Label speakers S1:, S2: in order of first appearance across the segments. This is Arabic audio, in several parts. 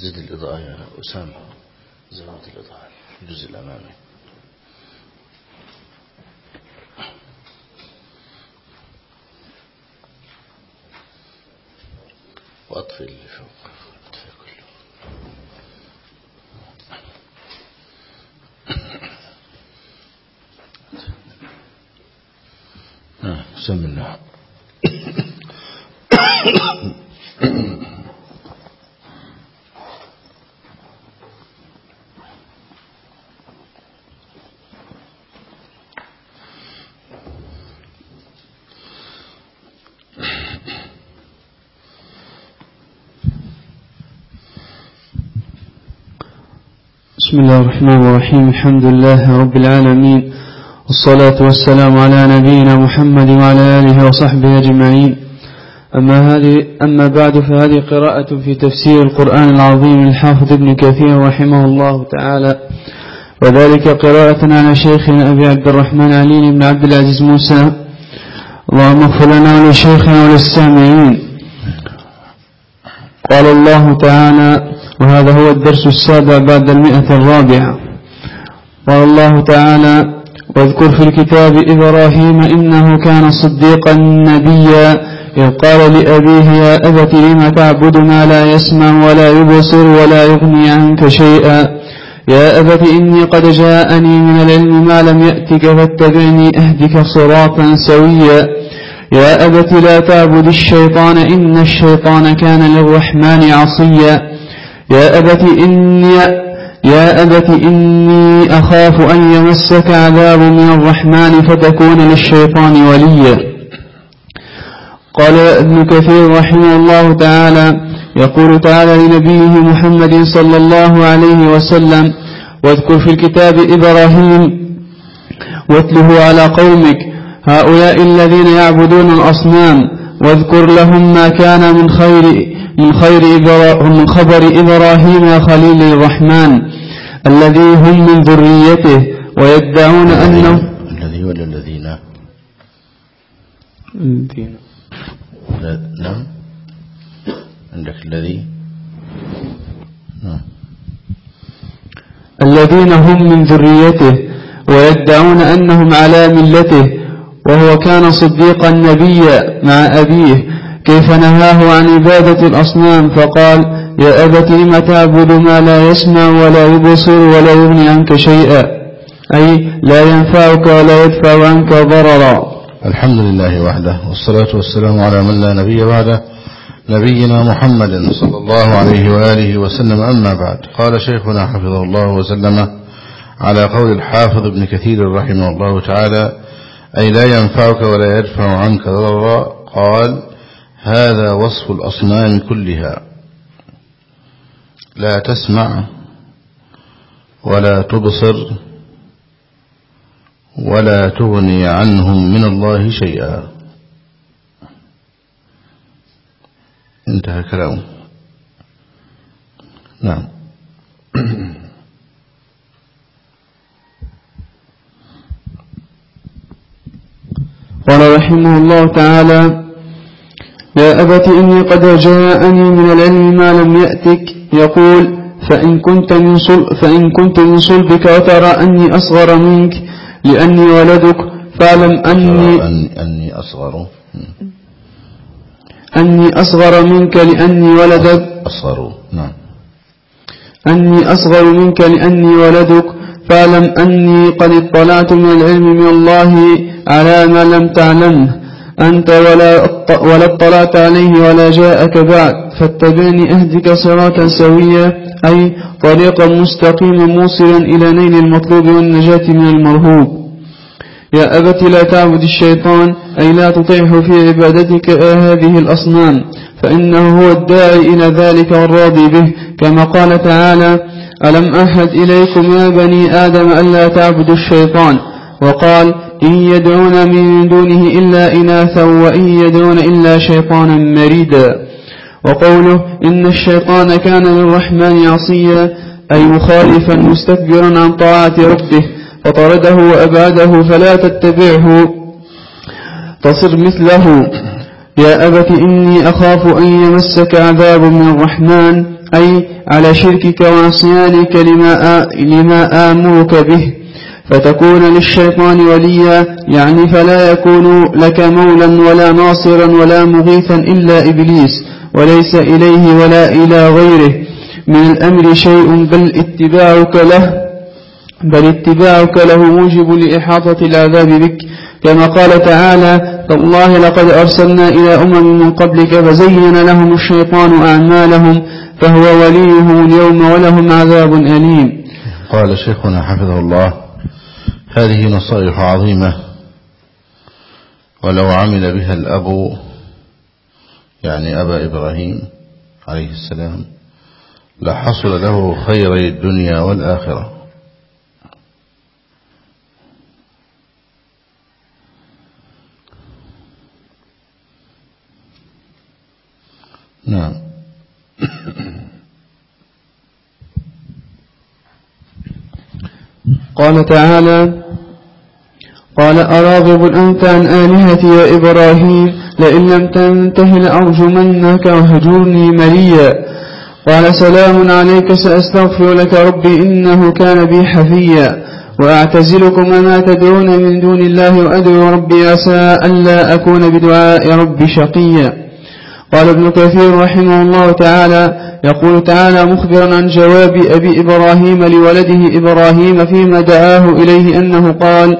S1: زد الإضاءة يا أسامة. زود الإضاءة الجزء الأمامي
S2: بسم الله الرحمن الرحيم. الحمد لله رب العالمين. والصلاة والسلام على نبينا محمد وعلى آله وصحبه أجمعين. أما, هذه أما بعد فهذه قراءة في تفسير القرآن العظيم الحافظ ابن كثير رحمه الله تعالى. وذلك قراءة على شيخنا أبي عبد الرحمن علي بن عبد العزيز موسى. اللهم اغفر لنا ولشيخنا وللسامعين. قال الله تعالى وهذا هو الدرس السابع بعد المئة الرابعة. قال الله تعالى واذكر في الكتاب إبراهيم إنه كان صديقا نبيا. إذ قال لأبيه يا أبت لم تعبد ما لا يسمع ولا يبصر ولا يغني عنك شيئا؟ يا أبت إني قد جاءني من العلم ما لم يأتك فاتبعني أهدك صراطا سويا. يا أبت لا تعبد الشيطان إن الشيطان كان للرحمن عصيا. يا أبت إني يا أبت إني أخاف أن يمسك عذاب من الرحمن فتكون للشيطان وليا. قال ابن كثير رحمه الله تعالى يقول تعالى لنبيه محمد صلى الله عليه وسلم واذكر في الكتاب إبراهيم واتله على قومك هؤلاء الذين يعبدون الأصنام واذكر لهم ما كان من خير من خير من خبر إبراهيم خليل الرحمن الذي هم من ذريته ويدعون أنه
S1: الذي ولا الذين نعم. عندك الذي نعم.
S2: الذين هم من ذريته ويدعون أنهم على ملته وهو كان صديقا نبيا مع أبيه كيف نهاه عن عبادة الأصنام؟ فقال يا أبت لم تعبد ما لا يسمع ولا يبصر ولا يغني عنك شيئا؟ أي لا ينفعك ولا يدفع عنك ضررا.
S1: الحمد لله وحده والصلاة والسلام على من لا نبي بعده نبينا محمد صلى الله عليه وآله وسلم. أما بعد قال شيخنا حفظه الله وسلم على قول الحافظ ابن كثير رحمه الله تعالى أي لا ينفعك ولا يدفع عنك ضررا. قال هذا وصف الأصنام كلها. لا تسمع ولا تبصر ولا تغني عنهم من الله شيئا. انتهى كلامه. نعم.
S2: قال رحمه الله تعالى يا أبت إني قد جاءني من العلم ما لم يأتك. يقول فإن كنت من صلب فإن كنت من صلبك وترى أني أصغر منك لأني ولدك فاعلم أني
S1: أني أصغر.
S2: أني أصغر منك لأني ولدك.
S1: أصغر نعم.
S2: أني أصغر منك لأني ولدك فاعلم أني قد اطلعت من العلم من الله على ما لم تعلمه. أنت ولا ولا اطلعت عليه ولا جاءك بعد. فاتبعني أهدك صراطا سويا أي طريقا مستقيما موصلا إلى نيل المطلوب والنجاة من المرهوب. يا أبت لا تعبد الشيطان أي لا تطيعه في عبادتك هذه الأصنام. فإنه هو الداعي إلى ذلك والراضي به. كما قال تعالى ألم أحد إليكم يا بني آدم ألا تعبدوا الشيطان؟ وقال إن يدعون من دونه إلا إناثا وإن يدعون إلا شيطانا مريدا. وقوله إن الشيطان كان للرحمن عصيا أي مخالفا مستكبرا عن طاعة ربه فطرده وأبعده فلا تتبعه. تصر مثله يا أبت إني أخاف أن يمسك عذاب من الرحمن أي على شركك وعصيانك لما, لما آمرك به. فتكون للشيطان وليا يعني فلا يكون لك مولا ولا ناصرا ولا مغيثا إلا إبليس وليس إليه ولا إلى غيره. من الأمر شيء بل اتباعك له بل اتباعك له موجب لإحاطة العذاب بك. كما قال تعالى تالله لقد أرسلنا إلى أمم من قبلك فزين لهم الشيطان أعمالهم فهو وليهم اليوم ولهم عذاب أليم.
S1: قال شيخنا حفظه الله هذه نصائح عظيمة. ولو عمل بها الأب يعني أبا إبراهيم عليه السلام لحصل له خيري الدنيا والآخرة. نعم.
S2: قال تعالى قال أراغب أنت عن آلهتي يا إبراهيم لئن لم تنته لأرجمنك وهجرني مليا قال سلام عليك سأستغفر لك ربي إنه كان بي حفيا وأعتزلكم وما تدعون من دون الله وأدعو ربي عسى ألا أكون بدعاء ربي شقيا قال ابن كثير رحمه الله تعالى يقول تعالى مخبرا عن جواب أبي إبراهيم لولده إبراهيم فيما دعاه إليه أنه قال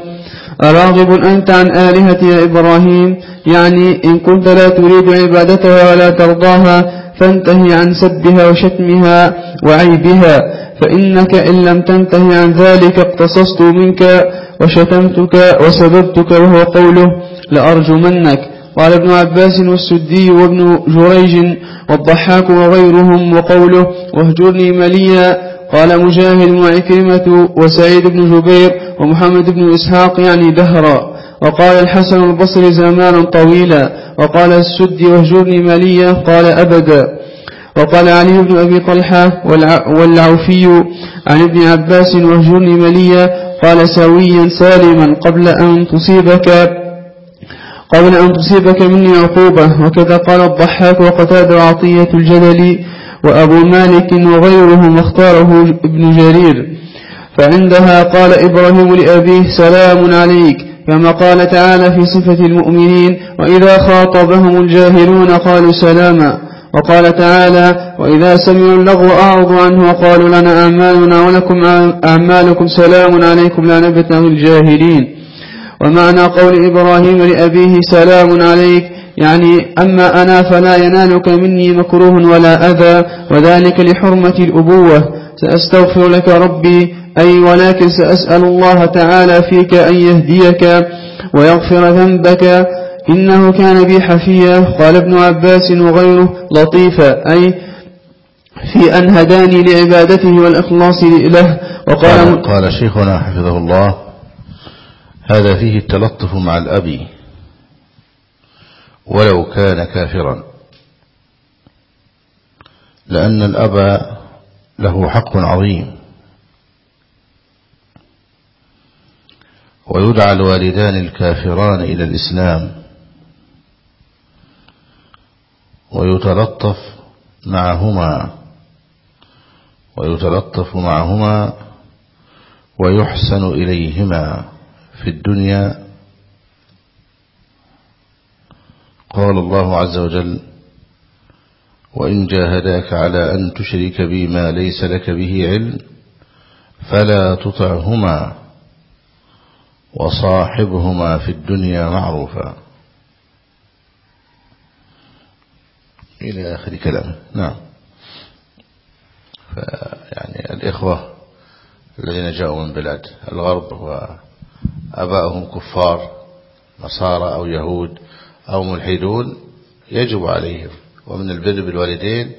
S2: أراغب أنت عن آلهتي يا إبراهيم؟ يعني إن كنت لا تريد عبادتها ولا ترضاها فانتهي عن سبها وشتمها وعيبها فإنك إن لم تنتهي عن ذلك اقتصصت منك وشتمتك وسببتك وهو قوله لأرجمنك. قال ابن عباس والسدي وابن جريج والضحاك وغيرهم وقوله واهجرني مليا قال مجاهد وعكرمة وسعيد بن جبير ومحمد بن إسحاق يعني دهرا. وقال الحسن البصري زمانا طويلا. وقال السدي واهجرني مليا قال أبدا. وقال علي بن أبي طلحة والعوفي عن ابن عباس واهجرني مليا قال سويا سالما قبل أن تصيبك. قبل أن تصيبك مني عقوبة. وكذا قال الضحاك وقتاد عطية الجدل وأبو مالك وغيرهم واختاره ابن جرير. فعندها قال إبراهيم لأبيه سلام عليك كما قال تعالى في صفة المؤمنين وإذا خاطبهم الجاهلون قالوا سلاما. وقال تعالى وإذا سمعوا اللغو أعرضوا عنه وقالوا لنا أعمالنا ولكم أعمالكم سلام عليكم لا نبتغي الجاهلين. ومعنى قول إبراهيم لأبيه سلام عليك يعني أما أنا فلا ينالك مني مكروه ولا أذى وذلك لحرمة الأبوة. سأستغفر لك ربي أي ولكن سأسأل الله تعالى فيك أن يهديك ويغفر ذنبك. إنه كان بي حفيا قال ابن عباس وغيره لطيفا أي في أن هداني لعبادته والإخلاص له.
S1: وقال قال, قال شيخنا حفظه الله هذا فيه التلطف مع الأب ولو كان كافرا. لأن الأب له حق عظيم. ويدعى الوالدان الكافران إلى الإسلام. ويتلطف معهما ويتلطف معهما ويحسن إليهما. في الدنيا قال الله عز وجل وإن جاهداك على أن تشرك بي ما ليس لك به علم فلا تطعهما وصاحبهما في الدنيا معروفا. إلى آخر كلامه نعم. يعني الإخوة الذين جاءوا من بلاد الغرب وأبائهم كفار نصارى أو يهود أو ملحدون يجب عليهم ومن البر بالوالدين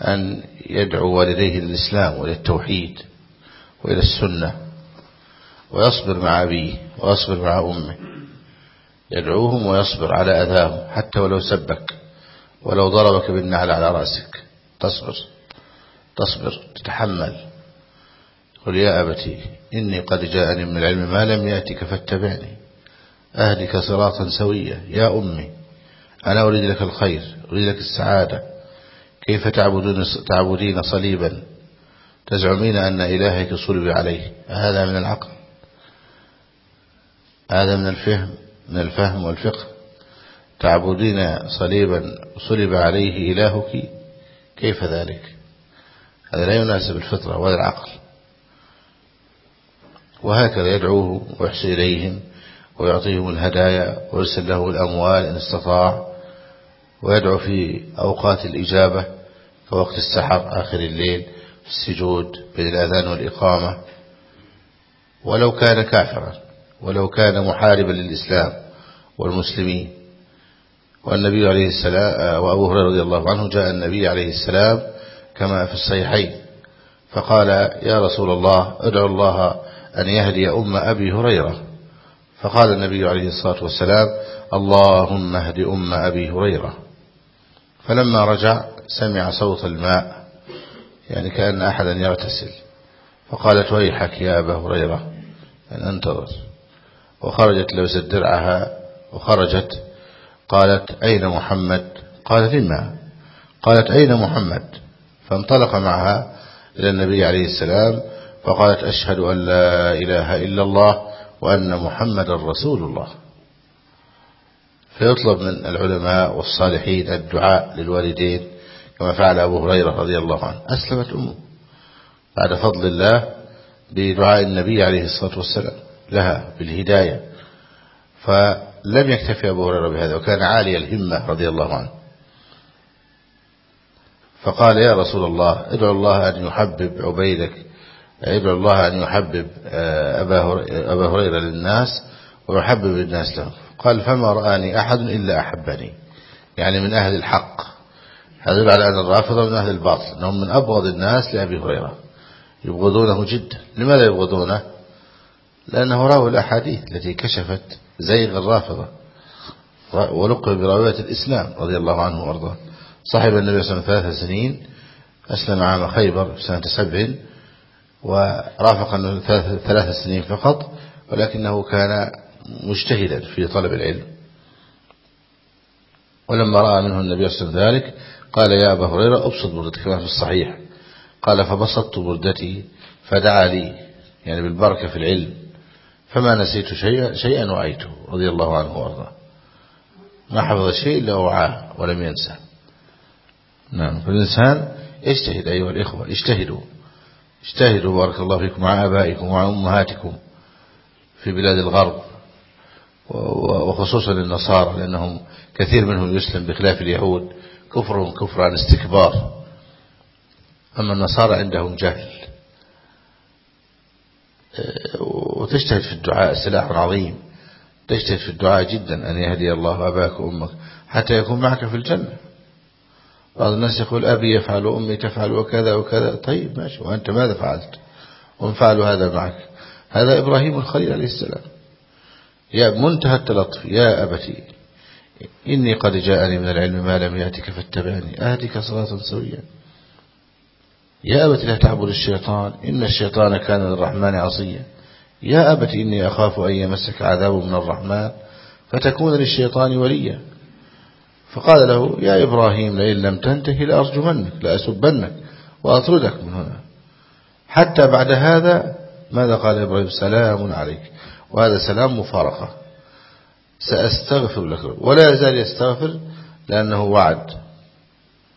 S1: أن يدعو والديه للإسلام وإلى التوحيد وإلى السنة ويصبر مع أبيه ويصبر مع أمه. يدعوهم ويصبر على أذاهم حتى ولو سبك ولو ضربك بالنعل على رأسك. تصبر تصبر تتحمل. قل يا أبتي إني قد جاءني من العلم ما لم يأتك فاتبعني. أهلك صراطا سويا. يا أمي أنا أريد لك الخير أريد لك السعادة. كيف تعبدون تعبدين صليبا؟ تزعمين أن إلهك صلب عليه. هذا من العقل. هذا من الفهم من الفهم والفقه. تعبدين صليبا صلب عليه إلهك؟ كيف ذلك؟ هذا لا يناسب الفطرة ولا العقل. وهكذا يدعوه ويحسن إليهم ويعطيهم الهدايا ويرسل له الأموال إن استطاع ويدعو في أوقات الإجابة كوقت السحر آخر الليل في السجود بين الأذان والإقامة. ولو كان كافرا ولو كان محاربا للإسلام والمسلمين. والنبي عليه السلام وأبو هريرة رضي الله عنه جاء النبي عليه السلام كما في الصحيحين فقال يا رسول الله ادعو الله أن يهدي أم أبي هريرة. فقال النبي عليه الصلاة والسلام اللهم اهد أم أبي هريرة. فلما رجع سمع صوت الماء يعني كأن أحدا يغتسل. فقالت ويحك يا أبا هريرة أن أنتظر وخرجت لبست درعها وخرجت. قالت أين محمد؟ قال لما؟ قالت أين محمد؟ فانطلق معها إلى النبي عليه السلام فقالت أشهد أن لا إله إلا الله وأن محمد رسول الله. فيطلب من العلماء والصالحين الدعاء للوالدين كما فعل أبو هريرة رضي الله عنه. أسلمت أمه. بعد فضل الله بدعاء النبي عليه الصلاة والسلام لها بالهداية. فلم يكتفي أبو هريرة بهذا وكان عالي الهمة رضي الله عنه. فقال يا رسول الله ادعو الله أن يحبب عبيدك ادعو الله أن يحبب آه، أبا هريرة للناس ويحبب الناس له. قال فما رآني أحد إلا أحبني. يعني من أهل الحق. هذا على أن الرافضة من أهل الباطل أنهم من أبغض الناس لأبي هريرة. يبغضونه جدا. لماذا يبغضونه؟ لأنه راوي الأحاديث التي كشفت زيغ الرافضة. ولقب براوية الإسلام رضي الله عنه وأرضاه. صاحب النبي صلى الله عليه وسلم ثلاث سنين أسلم عام خيبر سنة سبع. ورافق ثلاث سنين فقط ولكنه كان مجتهدا في طلب العلم. ولما رأى منه النبي صلى الله عليه وسلم ذلك قال يا أبا هريرة أبسط بردتك كما في الصحيح. قال فبسطت بردتي فدعا لي يعني بالبركة في العلم فما نسيت شيئا, شيئا وعيته رضي الله عنه وأرضاه. ما حفظ شيء إلا وعاه ولم ينسى نعم فالإنسان اجتهد أيها الإخوة اجتهدوا اجتهدوا بارك الله فيكم مع أبائكم ومع أمهاتكم في بلاد الغرب وخصوصا النصارى لأنهم كثير منهم يسلم بخلاف اليهود. كفرهم كفر عن استكبار. أما النصارى عندهم جهل. وتجتهد في الدعاء سلاح عظيم. تجتهد في الدعاء جدا أن يهدي الله أباك وأمك حتى يكون معك في الجنة. بعض الناس يقول أبي يفعل وأمي تفعل وكذا وكذا. طيب ماشي. وأنت ماذا فعلت؟ ومن فعلوا هذا معك. هذا إبراهيم الخليل عليه السلام. يا منتهى التلطف يا أبتي إني قد جاءني من العلم ما لم يأتك فاتبعني. أهدك صلاة سويا. يا أبت لا تعبد الشيطان. إن الشيطان كان للرحمن عصيا. يا أبت إني أخاف أن يمسك عذاب من الرحمن فتكون للشيطان وليا. فقال له يا إبراهيم لئن لم تنتهي لأرجمنك لأسبنك وأطردك من هنا. حتى بعد هذا ماذا قال إبراهيم؟ سلام عليك. وهذا سلام مفارقة. سأستغفر لك. ولا يزال يستغفر لأنه وعد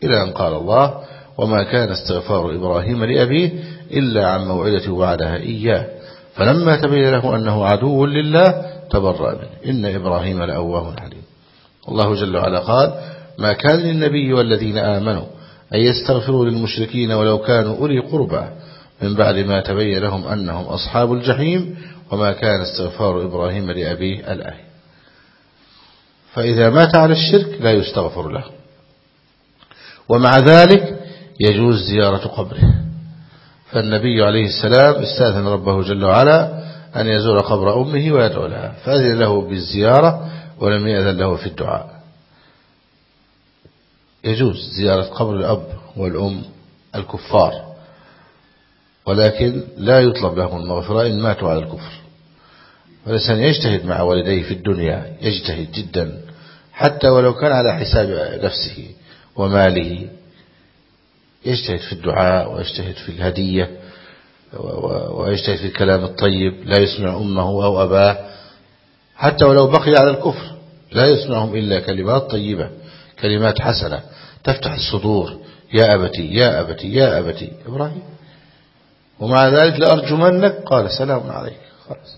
S1: إلى أن قال الله وما كان استغفار إبراهيم لأبيه إلا عن موعدة وعدها إياه. فلما تبين له أنه عدو لله تبرأ منه. إن إبراهيم لأواه حليم. الله جل وعلا قال ما كان للنبي والذين آمنوا أن يستغفروا للمشركين ولو كانوا أولي قربى من بعد ما تبين لهم أنهم أصحاب الجحيم وما كان استغفار إبراهيم لأبيه الآية فإذا مات على الشرك لا يستغفر له. ومع ذلك يجوز زيارة قبره. فالنبي عليه السلام استأذن ربه جل وعلا أن يزور قبر أمه ويدعو لها فأذن له بالزيارة ولم يأذن له في الدعاء. يجوز زيارة قبر الأب والأم الكفار ولكن لا يطلب لهم المغفرة إن ماتوا على الكفر. فالإنسان يجتهد مع والديه في الدنيا يجتهد جدا حتى ولو كان على حساب نفسه وماله يجتهد في الدعاء ويجتهد في الهدية ويجتهد في الكلام الطيب لا يسمع أمه أو أباه حتى ولو بقي على الكفر. لا يسمعهم إلا كلمات طيبة كلمات حسنة. تفتح الصدور. يا أبتي يا أبتي يا أبتي. إبراهيم. ومع ذلك لأرجمنك. قال سلام عليك. خلاص.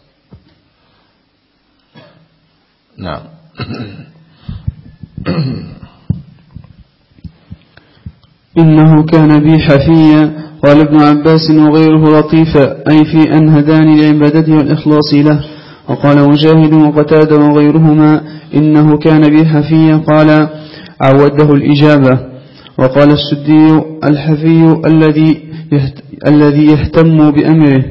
S1: نعم.
S2: إنه كان بي حفيا قال ابن عباس وغيره لطيفا أي في أن هداني لعبادته والإخلاص له. وقال مجاهد وقتاد وغيرهما إنه كان بي حفيا قال عوده الإجابة وقال السدي الحفي الذي الذي يهتم بأمره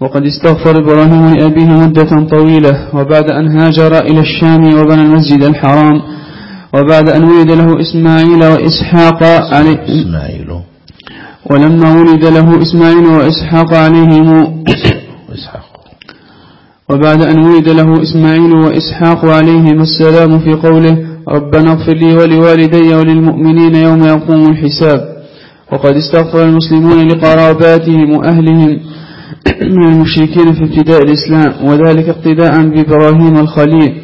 S2: وقد استغفر إبراهيم لأبيه مدة طويلة وبعد أن هاجر إلى الشام وبنى المسجد الحرام وبعد أن ولد له إسماعيل وإسحاق عليه
S1: إسماعيل.
S2: ولما ولد له إسماعيل وإسحاق عليهم
S1: إسحاق.
S2: وبعد أن ولد له إسماعيل وإسحاق عليهما السلام في قوله ربنا اغفر لي ولوالدي وللمؤمنين يوم يقوم الحساب. وقد استغفر المسلمون لقراباتهم وأهلهم من المشركين في ابتداء الإسلام وذلك اقتداء بإبراهيم الخليل.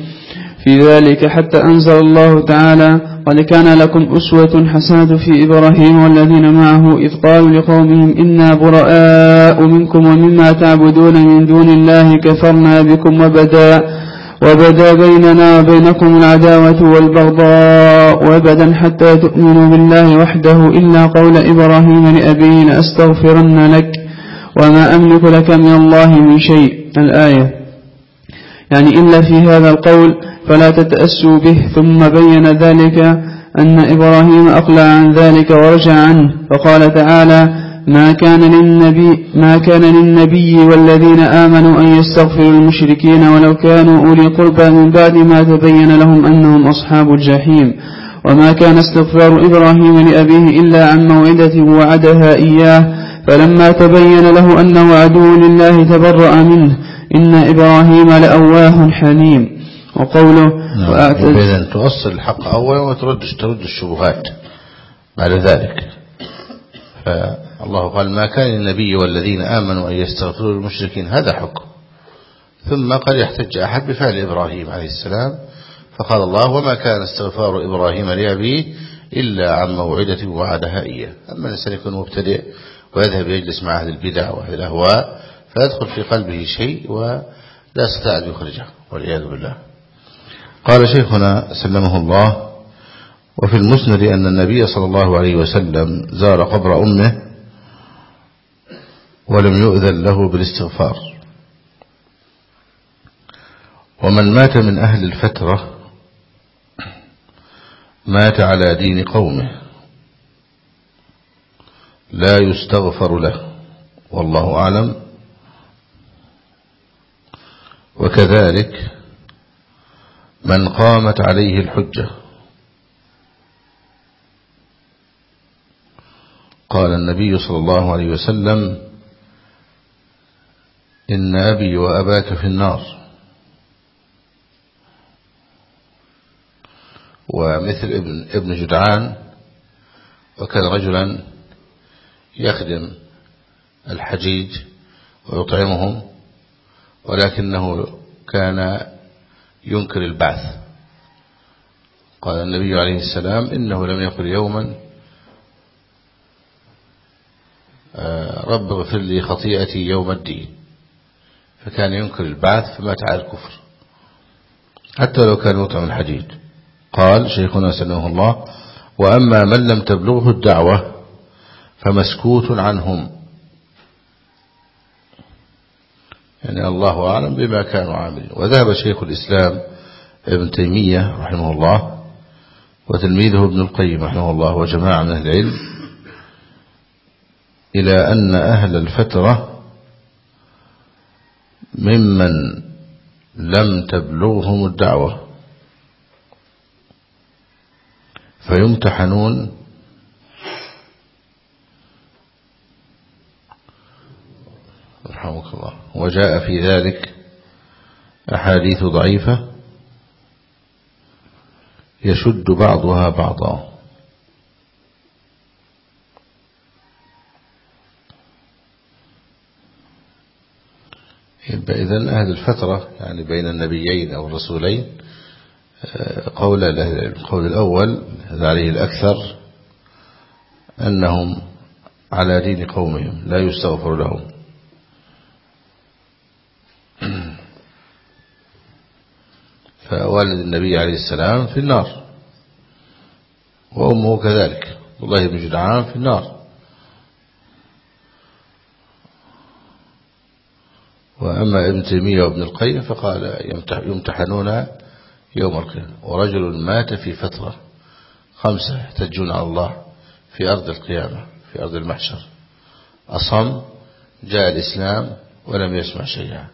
S2: في ذلك حتى أنزل الله تعالى قد كان لكم أسوة حسنة في إبراهيم والذين معه إذ قالوا لقومهم إنا براء منكم ومما تعبدون من دون الله كفرنا بكم وبدا وبدا بيننا وبينكم العداوة والبغضاء وبدا حتى تؤمنوا بالله وحده إلا قول إبراهيم لأبيه لأستغفرن لك وما أملك لك من الله من شيء. الآية يعني إلا في هذا القول فلا تتأسوا به ثم بين ذلك أن إبراهيم أقلع عن ذلك ورجع عنه فقال تعالى ما كان للنبي ما كان للنبي والذين آمنوا أن يستغفروا المشركين ولو كانوا أولي قربى من بعد ما تبين لهم أنهم أصحاب الجحيم وما كان استغفار إبراهيم لأبيه إلا عن موعدة وعدها إياه فلما تبين له أنه عدو لله تبرأ منه إن إبراهيم لأواه حليم. وقوله
S1: نعم.
S2: وأعتز
S1: إذا تؤصل الحق أولا وترد ترد الشبهات بعد ذلك. فالله قال ما كان للنبي والذين آمنوا أن يستغفروا للمشركين. هذا حكم. ثم قد يحتج أحد بفعل إبراهيم عليه السلام. فقال الله وما كان استغفار إبراهيم لأبيه إلا عن موعدة وعدها إياه. أما الإنسان يكون مبتدئ ويذهب يجلس مع أهل البدع وأهل الأهواء فيدخل في قلبه شيء ولا يستطيع أن يخرجه والعياذ بالله. قال شيخنا سلمه الله وفي المسند أن النبي صلى الله عليه وسلم زار قبر أمه ولم يؤذن له بالاستغفار. ومن مات من أهل الفترة مات على دين قومه. لا يستغفر له والله أعلم. وكذلك من قامت عليه الحجة. قال النبي صلى الله عليه وسلم إن أبي وأباك في النار. ومثل ابن, ابن جدعان وكان رجلا يخدم الحجيج ويطعمهم ولكنه كان ينكر البعث. قال النبي عليه السلام إنه لم يقل يوما آه، رب اغفر لي خطيئتي يوم الدين. فكان ينكر البعث فمات على الكفر. حتى لو كان يطعم الحديد قال شيخنا سلمه الله وأما من لم تبلغه الدعوة فمسكوت عنهم. يعني الله أعلم بما كانوا عاملين. وذهب شيخ الإسلام ابن تيمية رحمه الله وتلميذه ابن القيم رحمه الله وجماعة من أهل العلم إلى أن أهل الفترة ممن لم تبلغهم الدعوة فيمتحنون رحمك الله وجاء في ذلك أحاديث ضعيفة يشد بعضها بعضا. إذن هذه الفترة يعني بين النبيين أو الرسولين آه، قول القول الأول هذا عليه الأكثر أنهم على دين قومهم لا يستغفر لهم. فوالد النبي عليه السلام في النار وأمه كذلك والله بن جدعان في النار. وأما ابن تيمية وابن القيم فقال يمتحنون يوم القيامة ورجل مات في فترة خمسة يحتجون على الله في أرض القيامة في أرض المحشر. أصم جاء الإسلام ولم يسمع شيئا.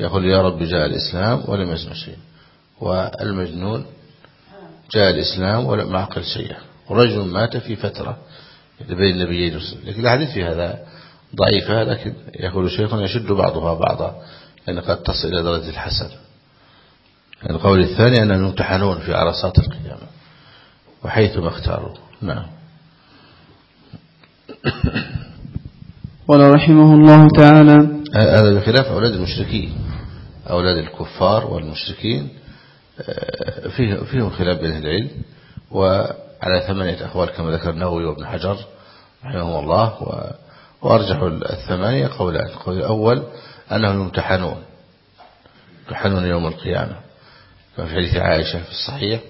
S1: يقول يا رب جاء الإسلام ولم يسمع شيئا. والمجنون جاء الإسلام ولم يعقل شيئا ورجل مات في فترة بين النبيين لكن الحديث في هذا ضعيفة لكن يقول شيخ يشد بعضها بعضا لأن قد تصل إلى درجة الحسن. القول الثاني أنهم يمتحنون في عرصات القيامة وحيثما اختاروا. نعم.
S2: قال رحمه الله تعالى
S1: هذا بخلاف أولاد المشركين. أولاد الكفار والمشركين آه، فيه فيهم خلاف بين العلم وعلى ثمانية أقوال كما ذكر النووي وابن حجر رحمه الله وأرجح الثمانية قولان. القول الأول أنهم يمتحنون يمتحنون يوم القيامة. كما في حديث عائشة في الصحيح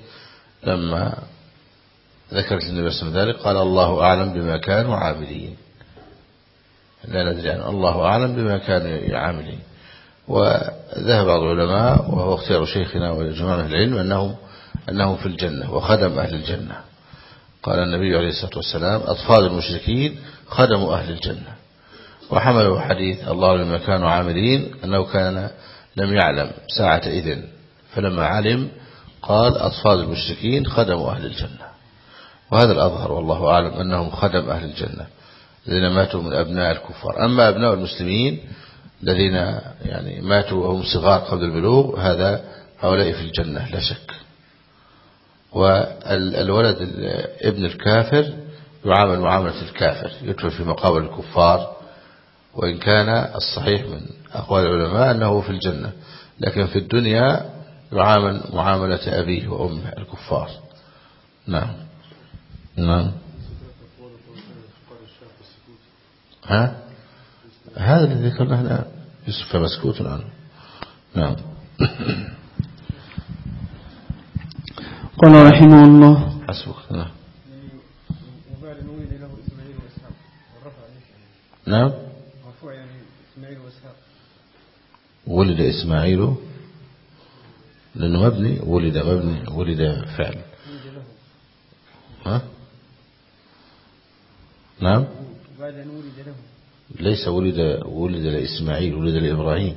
S1: لما ذكرت النبي صلى الله عليه وسلم ذلك قال الله أعلم بما كانوا عاملين. لا ندري عن الله أعلم بما كانوا عاملين. وذهب بعض العلماء وهو اختيار شيخنا وجماعة العلم أنه, أنه في الجنة وخدم أهل الجنة. قال النبي عليه الصلاة والسلام أطفال المشركين خدموا أهل الجنة. وحملوا حديث الله لما كانوا عاملين أنه كان لم يعلم ساعة إذن فلما علم قال أطفال المشركين خدموا أهل الجنة. وهذا الأظهر والله أعلم أنهم خدم أهل الجنة الذين ماتوا من أبناء الكفار. أما أبناء المسلمين الذين يعني ماتوا وهم صغار قبل البلوغ هذا هؤلاء في الجنة لا شك. والولد ابن الكافر يعامل معاملة الكافر يدخل في مقابل الكفار وإن كان الصحيح من أقوال العلماء أنه في الجنة لكن في الدنيا يعامل معاملة أبيه وأمه الكفار. نعم. نعم. ها؟ هذا الذي ذكرناه الآن. يوسف مسكوت عنه نعم.
S2: قال رحمه الله.
S1: حسبك. نعم. نعم. مرفوع يعني إسماعيل وإسحاق. ولد إسماعيل. لأنه مبني. ولد مبني. ولد فعل. ها؟ نعم. بعد أن ولد له. ليس ولد ولد لإسماعيل ولد لإبراهيم.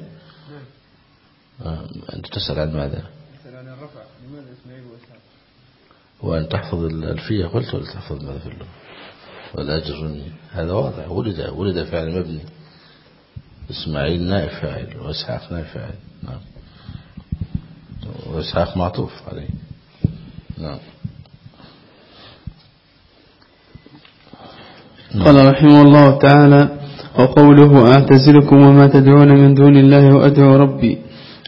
S1: نعم آه. أنت تسأل عن ماذا؟ تسأل عن الرفع. لماذا إسماعيل وإسحاق؟ وأن تحفظ الألفية قلت ولا تحفظ ماذا في اللغة. والأجر هذا واضح. ولد ولد فعل مبني. إسماعيل نائب فاعل وإسحاق نائب فاعل. نعم. وإسحاق معطوف عليه. نعم.
S2: قال رحمه الله تعالى وقوله أعتزلكم وما تدعون من دون الله وأدعو ربي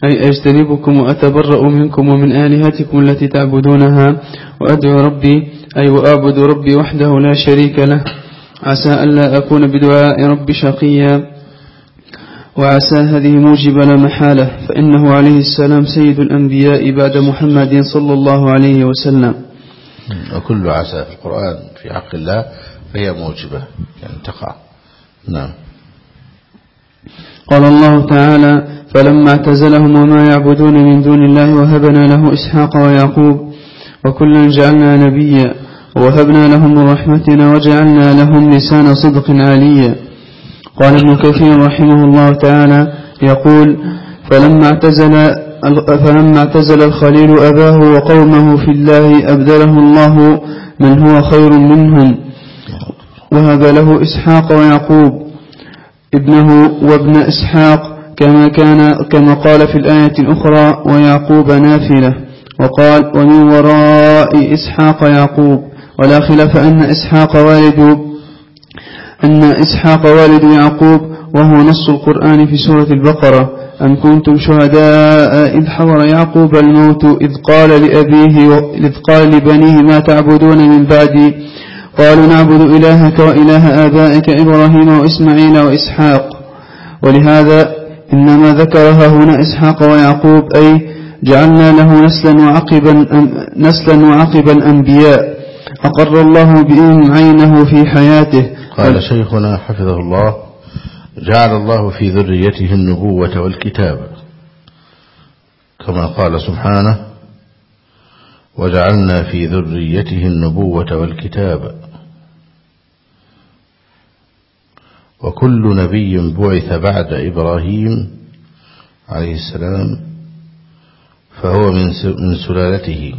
S2: أي أجتنبكم وأتبرأ منكم ومن آلهتكم التي تعبدونها وأدعو ربي أي وأعبد ربي وحده لا شريك له. عسى ألا أكون بدعاء ربي شقيا. وعسى هذه موجب لا محالة. فإنه عليه السلام سيد الأنبياء بعد محمد صلى الله عليه وسلم.
S1: وكل عسى في القرآن في حق الله فهي موجبة يعني تقع. نعم.
S2: قال الله تعالى فلما اعتزلهم وما يعبدون من دون الله وهبنا له إسحاق ويعقوب وكلا جعلنا نبيا وهبنا لهم من رحمتنا وجعلنا لهم لسان صدق عاليا قال ابن كثير رحمه الله تعالى يقول فلما اعتزل فلما اعتزل الخليل أباه وقومه في الله أبدله الله من هو خير منهم وهب له إسحاق ويعقوب ابنه وابن إسحاق كما كان كما قال في الآية الأخرى ويعقوب نافلة. وقال ومن وراء إسحاق يعقوب. ولا خلاف أن إسحاق والد أن إسحاق والد يعقوب وهو نص القرآن في سورة البقرة. أم كنتم شهداء إذ حضر يعقوب الموت إذ قال لأبيه إذ قال لبنيه ما تعبدون من بعدي؟ قالوا نعبد إلهك وإله آبائك إبراهيم وإسماعيل وإسحاق. ولهذا إنما ذكرها هنا إسحاق ويعقوب أي جعلنا له نسلا وعقبا نسلا وعقبا أنبياء. أقر الله بهم عينه في حياته.
S1: قال شيخنا حفظه الله جعل الله في ذريته النبوة والكتاب كما قال سبحانه وجعلنا في ذريته النبوة والكتاب. وكل نبي بعث بعد إبراهيم عليه السلام فهو من سلالته.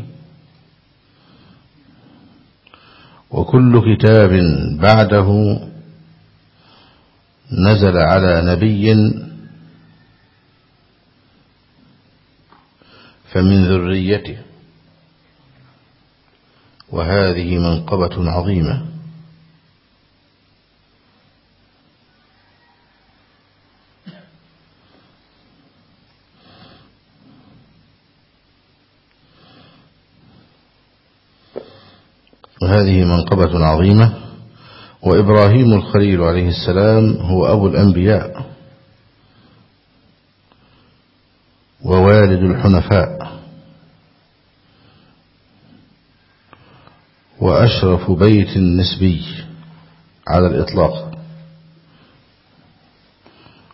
S1: وكل كتاب بعده نزل على نبي فمن ذريته. وهذه منقبة عظيمة. وهذه منقبة عظيمة. وإبراهيم الخليل عليه السلام هو أبو الأنبياء. ووالد الحنفاء. وأشرف بيت نسبي على الإطلاق.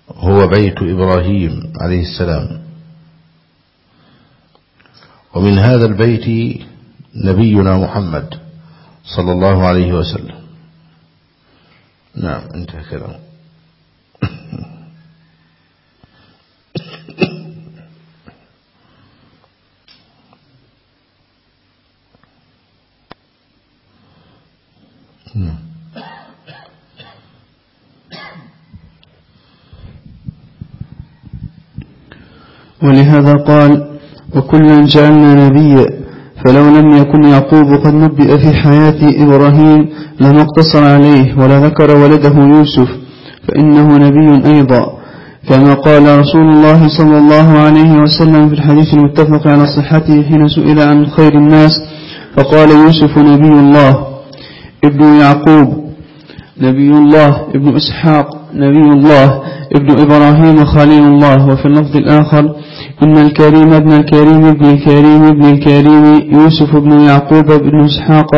S1: هو بيت إبراهيم عليه السلام. ومن هذا البيت نبينا محمد صلى الله عليه وسلم. نعم انتهى كلامه نعم.
S2: ولهذا قال وكلا جعلنا نبيا فلو لم يكن يعقوب قد نبئ في حياة إبراهيم لما اقتصر عليه ولا ذكر ولده يوسف فإنه نبي أيضا. كما قال رسول الله صلى الله عليه وسلم في الحديث المتفق على صحته حين سئل عن خير الناس فقال يوسف نبي الله ابن يعقوب نبي الله ابن إسحاق نبي الله ابن إبراهيم خليل الله وفي اللفظ الآخر إن الكريم ابن الكريم ابن الكريم ابن الكريم يوسف بن يعقوب بن إسحاق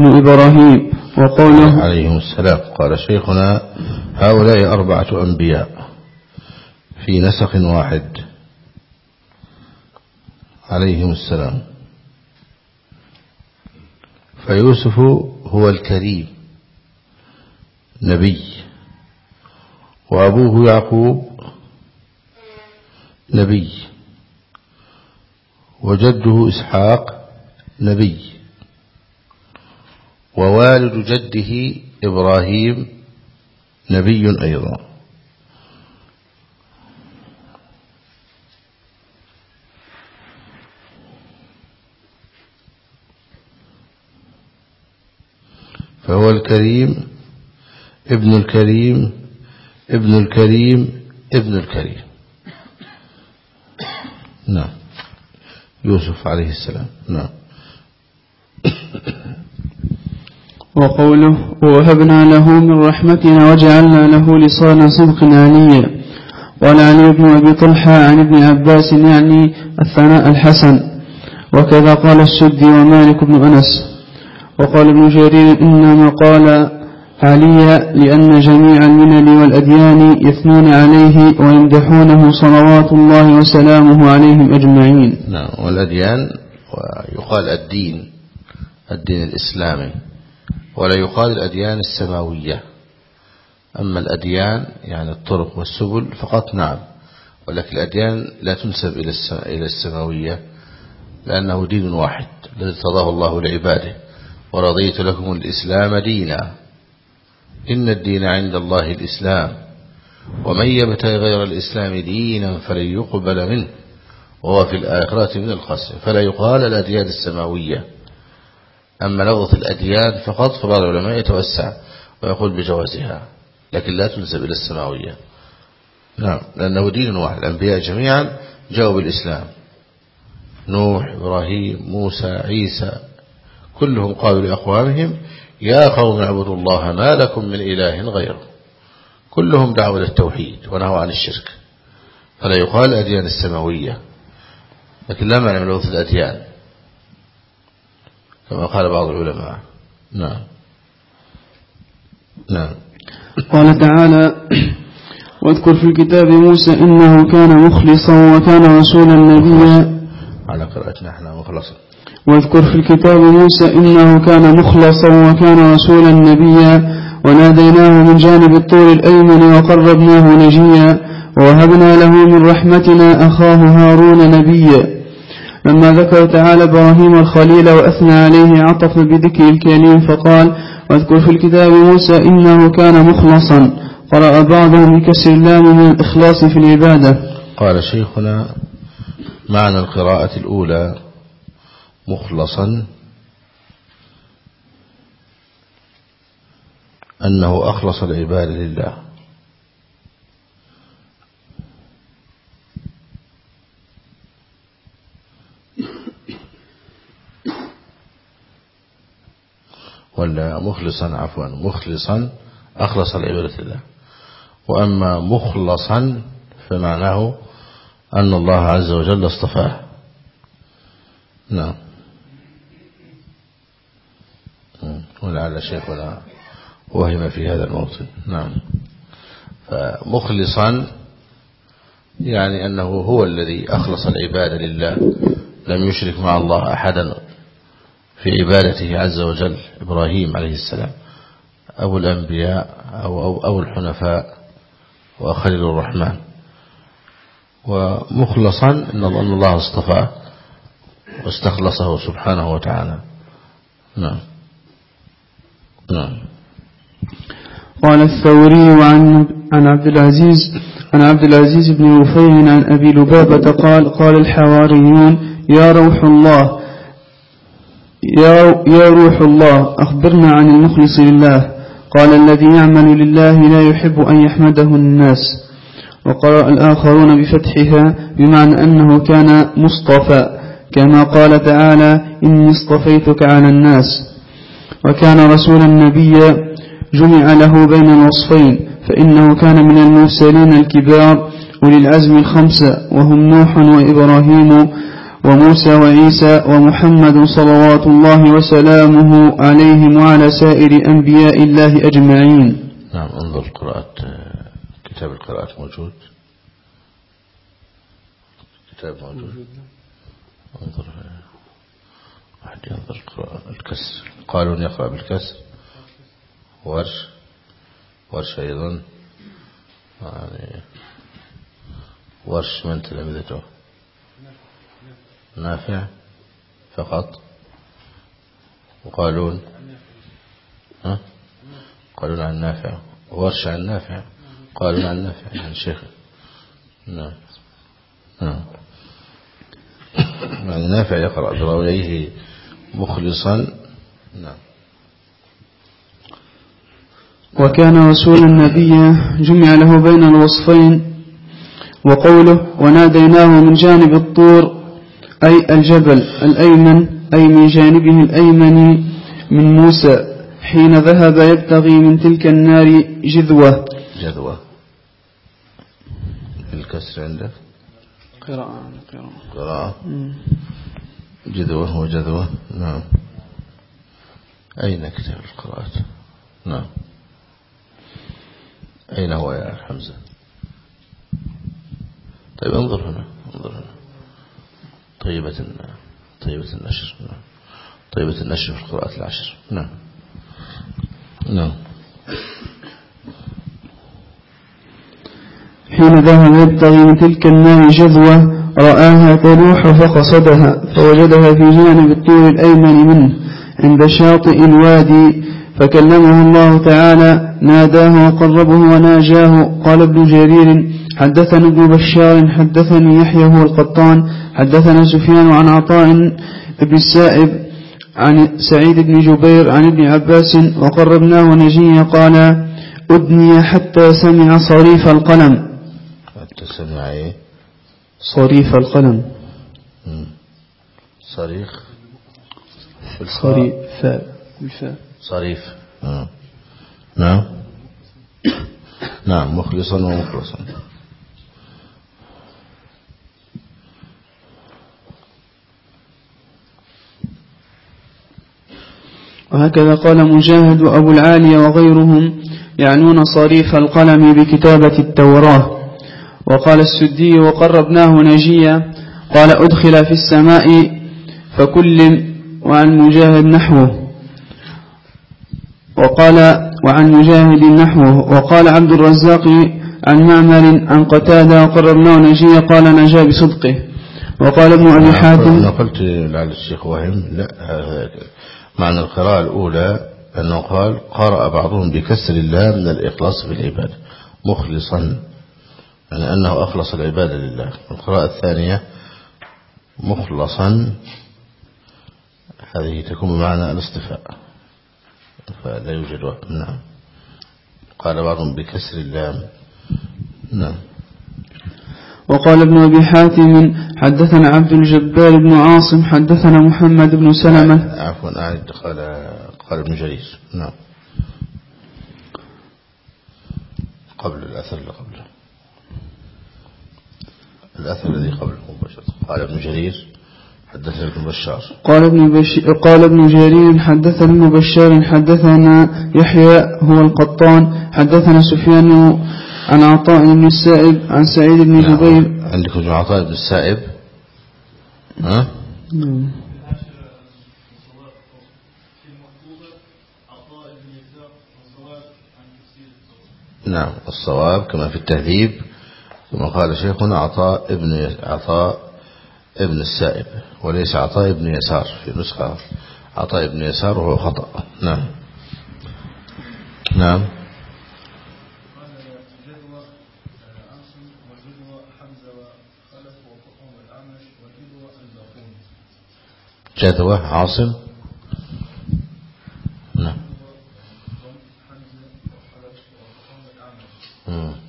S2: بن إبراهيم وقوله
S1: عليهم السلام. قال شيخنا هؤلاء أربعة أنبياء في نسق واحد. عليهم السلام. فيوسف هو الكريم نبي. وأبوه يعقوب نبي. وجده إسحاق نبي. ووالد جده إبراهيم نبي أيضا. فهو الكريم ابن الكريم ابن الكريم ابن الكريم. نعم. يوسف عليه السلام. نعم.
S2: وقوله ووهبنا له من رحمتنا وجعلنا له لسان صدق عليا. قال علي بن أبي طلحة عن ابن عباس يعني الثناء الحسن. وكذا قال السدي ومالك بن أنس. وقال ابن جرير إنما قال علي لأن جميع الملل والأديان يثنون عليه ويمدحونه صلوات الله وسلامه عليهم أجمعين.
S1: نعم والأديان ويقال الدين الدين الإسلامي ولا يقال الأديان السماوية. أما الأديان يعني الطرق والسبل فقط نعم. ولكن الأديان لا تنسب إلى السماوية لأنه دين واحد الذي ارتضاه الله لعباده ورضيت لكم الإسلام دينا. إن الدين عند الله الإسلام ومن يبتغي غير الإسلام دينا فلن يقبل منه وهو في الآخرة من الخاسرين فلا يقال الأديان السماوية. أما لغة الأديان فقط فبعض العلماء يتوسع ويقول بجوازها لكن لا تنسب إلى السماوية. نعم لأنه دين واحد الأنبياء جميعا جاءوا بالإسلام. نوح إبراهيم موسى عيسى كلهم قالوا لأقوامهم يا قوم اعبدوا الله ما لكم من إله غيره. كلهم دعوا للتوحيد ونهوا عن الشرك. فلا يقال الأديان السماوية لكن لا معنى من لغة الأديان. كما قال بعض العلماء. نعم. نعم.
S2: قال تعالى واذكر في الكتاب موسى إنه كان مخلصا وكان رسولا نبيا.
S1: على قراءتنا إحنا مخلصا.
S2: واذكر في الكتاب موسى إنه كان مخلصا وكان رسولا نبيا وناديناه من جانب الطور الأيمن وقربناه نجيا ووهبنا له من رحمتنا أخاه هارون نبيا. لما ذكر تعالى إبراهيم الخليل وأثنى عليه عطف بذكر الكريم فقال واذكر في الكتاب موسى إنه كان مخلصا. قرأ بعضهم بكسر اللام من الإخلاص في العبادة.
S1: قال شيخنا معنى القراءة الأولى مخلصا أنه أخلص العبادة لله. ولا مخلصا عفوا مخلصا أخلص العبادة لله. وأما مخلصا فمعناه أن الله عز وجل اصطفاه. نعم. ولعل شيخنا وهم في هذا الموطن. نعم. فمخلصا يعني أنه هو الذي أخلص العبادة لله لم يشرك مع الله أحدا في عبادته عز وجل إبراهيم عليه السلام. أبو الأنبياء أو, أو, أو الحنفاء وخليل الرحمن. ومخلصا أن الله اصطفاه واستخلصه سبحانه وتعالى. نعم. نعم.
S2: قال الثوري عن عن عبد العزيز عن عبد العزيز بن رفيع عن أبي لبابة قال قال الحواريون يا روح الله يا, يا روح الله أخبرنا عن المخلص لله. قال الذي يعمل لله لا يحب أن يحمده الناس. وقرأ الآخرون بفتحها بمعنى أنه كان مصطفى كما قال تعالى إني اصطفيتك على الناس. وكان رسولا نبيا جمع له بين الوصفين فإنه كان من المرسلين الكبار وللعزم الخمسة وهم نوح وإبراهيم وموسى وعيسى ومحمد صلوات الله وسلامه عليهم وعلى سائر أنبياء الله أجمعين.
S1: نعم انظر قراءة كتاب القراءات موجود؟ كتاب موجود؟ انظر. ينظر الكسر. قالوا يقرأ بالكسر. ورش. ورش أيضا. يعني ورش من تلامذته. نافع. فقط. وقالون. ها؟ قالون عن نافع. ورش عن نافع. قالون عن نافع. عن شيخ. نعم. نعم. يعني نافع يقرأ براويه مخلصا. نعم.
S2: وكان رسول النبي جمع له بين الوصفين وقوله وناديناه من جانب الطور أي الجبل الأيمن أي من جانبه الأيمن من موسى حين ذهب يبتغي من تلك النار جذوة.
S1: جذوة. الكسر عندك؟
S2: قراءة قراءة,
S1: قراءة. جذوة وجذوة نعم. أين كتاب القراءات نعم. أين هو يا حمزة؟ طيب انظر هنا انظر هنا. طيبة طيبة النشر. نعم. طيبة النشر في القراءات العشر. نعم. نعم.
S2: حين ذهب يبتغي من تلك النار جذوة رآها تلوح فقصدها فوجدها في جانب الطور الأيمن منه عند شاطئ الوادي فكلمه الله تعالى ناداه وقربه وناجاه. قال ابن جرير حدثني ابن بشار حدثني يحيى هو القطان حدثنا سفيان عن عطاء بن السائب عن سعيد بن جبير عن ابن عباس وقربناه نجيا قال أدني حتى سمع صريف القلم.
S1: حتى سمع إيه؟
S2: صريف القلم.
S1: صريخ
S2: صريف الفاء
S1: صريف. نعم. نعم مخلصا ومخلصا.
S2: وهكذا قال مجاهد وأبو العالي وغيرهم يعنون صريف القلم بكتابة التوراة. وقال السدي وقربناه نجيا قال أدخل في السماء فكلم وعن مجاهد نحوه وقال وعن مجاهد نحوه وقال عبد الرزاق عن معمر عن قتادة وقربناه نجيا قال نجا بصدقه وقال ابن أبي حاتم
S1: أنا قلت لعل الشيخ وهم لا معنى القراءة الأولى أنه قال قرأ بعضهم بكسر الله من الإخلاص في العبادة مخلصا. يعني أنه أخلص العبادة لله. القراءة الثانية مخلصا هذه تكون بمعنى الاصطفاء فلا يوجد وقت نعم. قال بعضهم بكسر اللام. نعم.
S2: وقال ابن أبي حاتم حدثنا عبد الجبار بن عاصم حدثنا محمد بن سلمة.
S1: عفوا أعد قال قال ابن جرير. نعم. قبل الأثر اللي قبله. الأثر الذي قبله مباشرة. قال ابن جرير حدثنا ابن بشار.
S2: قال ابن بش... قال ابن جرير حدثنا ابن بشار حدثنا يحيى هو القطان حدثنا سفيان عن عطاء بن السائب عن سعيد بن
S1: نعم.
S2: جبير.
S1: عندكم ابن عطاء بن السائب؟ ها؟
S2: نعم.
S1: نعم. الصواب كما في التهذيب كما قال شيخنا عطاء ابن عطاء ابن السائب وليس عطاء ابن يسار في نسخة عطاء ابن يسار وهو خطأ. نعم. نعم. جذوة عاصم. نعم.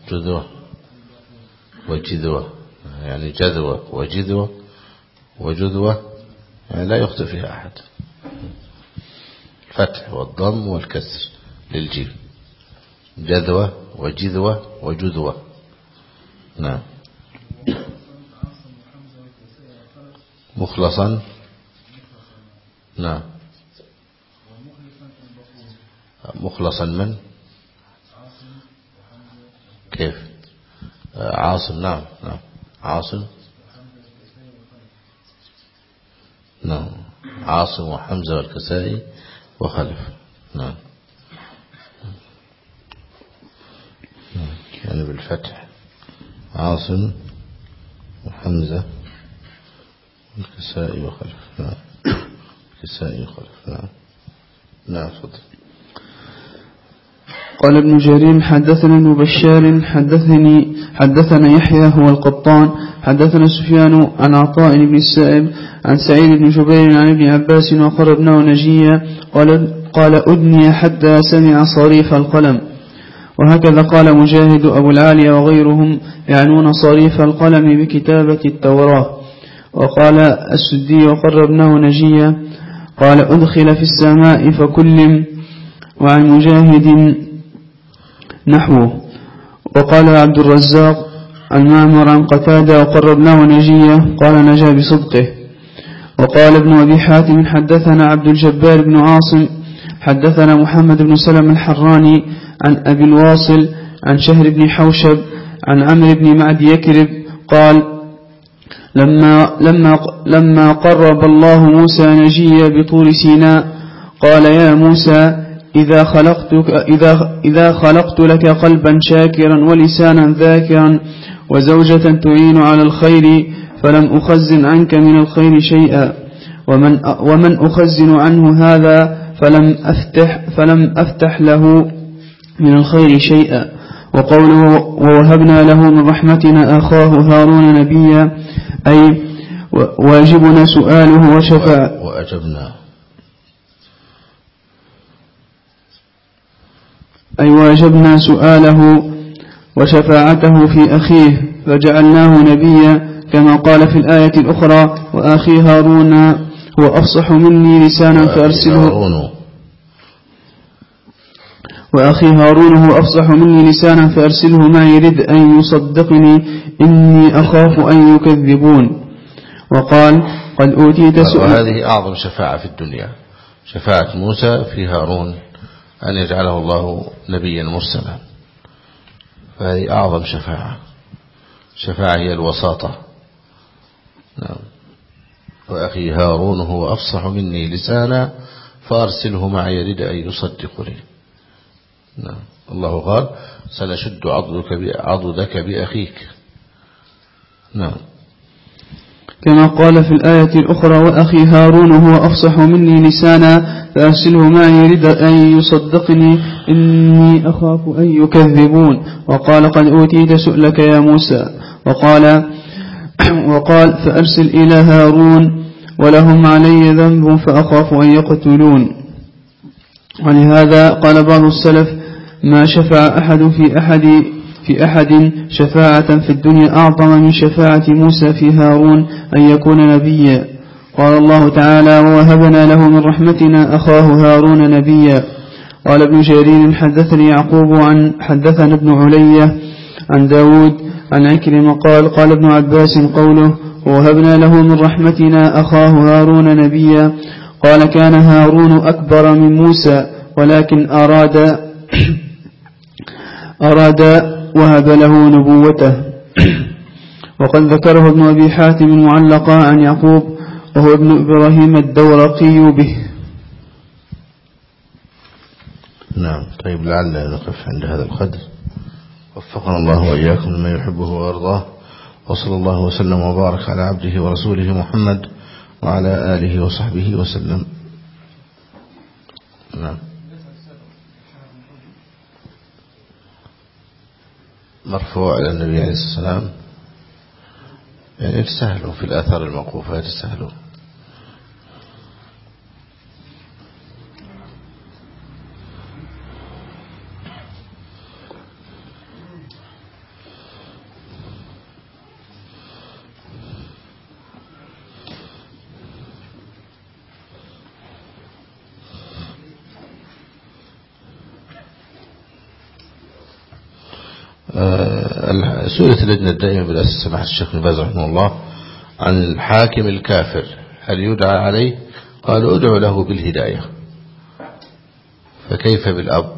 S1: جذوة وجذوة. يعني جذوة وجذوة وجذوة يعني لا يخطئ فيها أحد. الفتح والضم والكسر للجيم. جذوة وجذوة وجذوة. نعم. مخلصا. نعم. مخلصا من؟ كيف؟ عاصم نعم نعم. عاصم؟ نعم. عاصم وحمزة والكسائي وخلف. نعم. نعم. يعني بالفتح. عاصم وحمزة والكسائي وخلف. نعم. الكسائي وخلف. نعم. نعم تفضل.
S2: قال ابن جرير حدثنا ابن بشار حدثني حدثنا يحيى هو القطان حدثنا سفيان عن عطاء بن السائب عن سعيد بن جبير عن ابن عباس وقربناه نجيا قال قال أدني حتى سمع صريف القلم. وهكذا قال مجاهد أبو العالي وغيرهم يعنون صريف القلم بكتابة التوراة. وقال السدي وقربناه نجيا قال أدخل في السماء فكلم وعن مجاهد نحوه. وقال عبد الرزاق عن معمر عن قتادة وقربناه نجيا قال نجا بصدقه. وقال ابن أبي حاتم حدثنا عبد الجبار بن عاصم حدثنا محمد بن سلم الحراني عن أبي الواصل عن شهر بن حوشب عن عمرو بن معد يكرب قال لما, لما, لما قرب الله موسى نجيا بطور سيناء قال يا موسى إذا خلقتك إذا إذا خلقت لك قلبا شاكرا ولسانا ذاكرا وزوجة تعين على الخير فلم أخزن عنك من الخير شيئا. ومن ومن أخزن عنه هذا فلم أفتح فلم أفتح له من الخير شيئا. وقوله ووهبنا له من رحمتنا أخاه هارون نبيا أي واجبنا سؤاله وشفاع
S1: وأجبنا.
S2: أي واجبنا سؤاله وشفاعته في أخيه فجعلناه نبيا كما قال في الآية الأخرى وأخي هارون هو أفصح مني لسانا فأرسله. وأخي هارون هو أفصح مني لسانا فأرسله معي رد أن يصدقني إني أخاف أن يكذبون. وقال قد أوتيت
S1: سؤال وهذه أعظم شفاعة في الدنيا شفاعة موسى في هارون. أن يجعله الله نبيا مرسلا. فهذه أعظم شفاعة. شفاعة هي الوساطة. نعم. وأخي هارون هو أفصح مني لسانا فأرسله معي يريد أن يصدقني. نعم. الله قال سنشد عضدك, عضدك بأخيك. نعم.
S2: كما قال في الآية الأخرى وأخي هارون هو أفصح مني لسانا فأرسله معي يريد أن يصدقني. إني أخاف أن يكذبون. وقال قد أوتيت سؤلك يا موسى. وقال وقال فأرسل إلى هارون ولهم علي ذنب فأخاف أن يقتلون. ولهذا قال بعض السلف ما شفع أحد في أحد في أحد شفاعة في الدنيا أعظم من شفاعة موسى في هارون أن يكون نبيا. قال الله تعالى ووهبنا له من رحمتنا أخاه هارون نبيا. قال ابن جرير حدثني يعقوب عن حدثنا ابن علية عن داود عن عكرم قال قال ابن عباس قوله ووهبنا له من رحمتنا أخاه هارون نبيا. قال كان هارون أكبر من موسى ولكن أراد أراد وهب له نبوته. وقد ذكره ابن أبي حاتم معلقا عن يعقوب وهو ابن إبراهيم الدورقي به.
S1: نعم. طيب لعل نقف عند هذا القدر. وفقنا الله وإياكم لما يحبه ويرضاه. وصلى الله وسلم وبارك على عبده ورسوله محمد وعلى آله وصحبه وسلم. نعم. مرفوع إلى النبي عليه السلام يعني يتسهلوا في الآثار الموقوفة يتسهلوا سئلت اللجنة الدائمة برئاسة سماحة الشيخ بن باز رحمه الله عن الحاكم الكافر هل يدعى عليه؟ قالوا ادعوا له بالهداية. فكيف بالأب